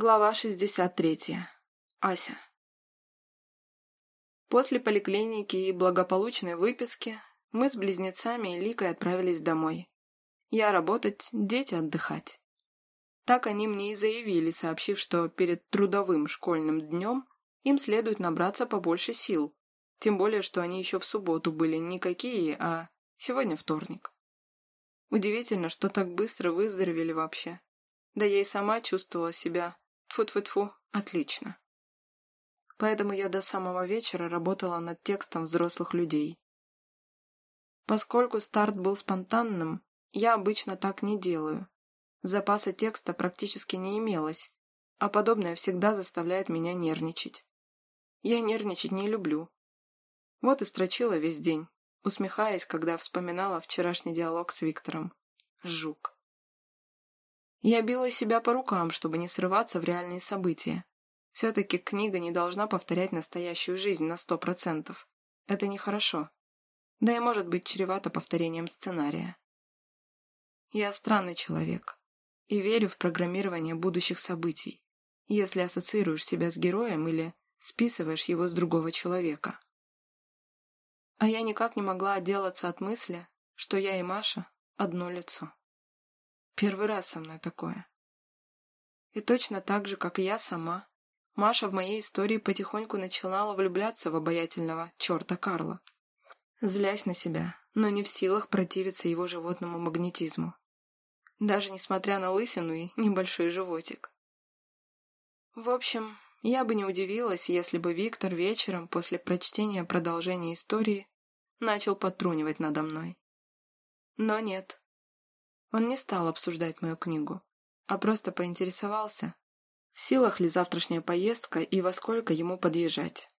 Глава 63. Ася. После поликлиники и благополучной выписки мы с близнецами и Ликой отправились домой. Я работать, дети отдыхать. Так они мне и заявили, сообщив, что перед трудовым школьным днем им следует набраться побольше сил. Тем более, что они еще в субботу были никакие, а сегодня вторник. Удивительно, что так быстро выздоровели вообще. Да я и сама чувствовала себя Тфу-тфу-тфу, отлично. Поэтому я до самого вечера работала над текстом взрослых людей. Поскольку старт был спонтанным, я обычно так не делаю. Запаса текста практически не имелось, а подобное всегда заставляет меня нервничать. Я нервничать не люблю. Вот и строчила весь день, усмехаясь, когда вспоминала вчерашний диалог с Виктором. Жук. Я била себя по рукам, чтобы не срываться в реальные события. Все-таки книга не должна повторять настоящую жизнь на сто процентов. Это нехорошо. Да и может быть чревато повторением сценария. Я странный человек и верю в программирование будущих событий, если ассоциируешь себя с героем или списываешь его с другого человека. А я никак не могла отделаться от мысли, что я и Маша – одно лицо. Первый раз со мной такое. И точно так же, как и я сама, Маша в моей истории потихоньку начинала влюбляться в обаятельного черта Карла. Злясь на себя, но не в силах противиться его животному магнетизму. Даже несмотря на лысину и небольшой животик. В общем, я бы не удивилась, если бы Виктор вечером после прочтения продолжения истории начал подтрунивать надо мной. Но нет, он не стал обсуждать мою книгу, а просто поинтересовался, в силах ли завтрашняя поездка и во сколько ему подъезжать.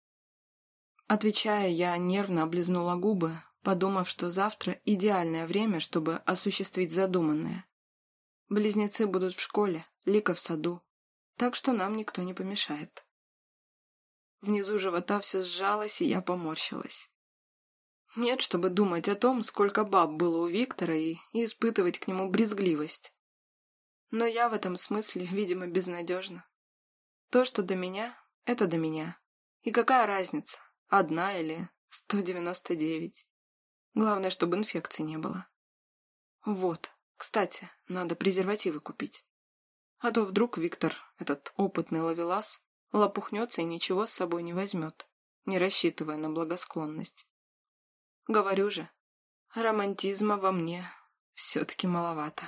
Отвечая, я нервно облизнула губы, подумав, что завтра идеальное время, чтобы осуществить задуманное. Близнецы будут в школе, Лика в саду, так что нам никто не помешает. Внизу живота все сжалось, и я поморщилась. Нет, чтобы думать о том, сколько баб было у Виктора и, и испытывать к нему брезгливость. Но я в этом смысле, видимо, безнадежна. То, что до меня, это до меня. И какая разница, одна или 199? Главное, чтобы инфекции не было. Вот, кстати, надо презервативы купить. А то вдруг Виктор, этот опытный ловелас, лопухнется и ничего с собой не возьмет, не рассчитывая на благосклонность. Говорю же, романтизма во мне все-таки маловато.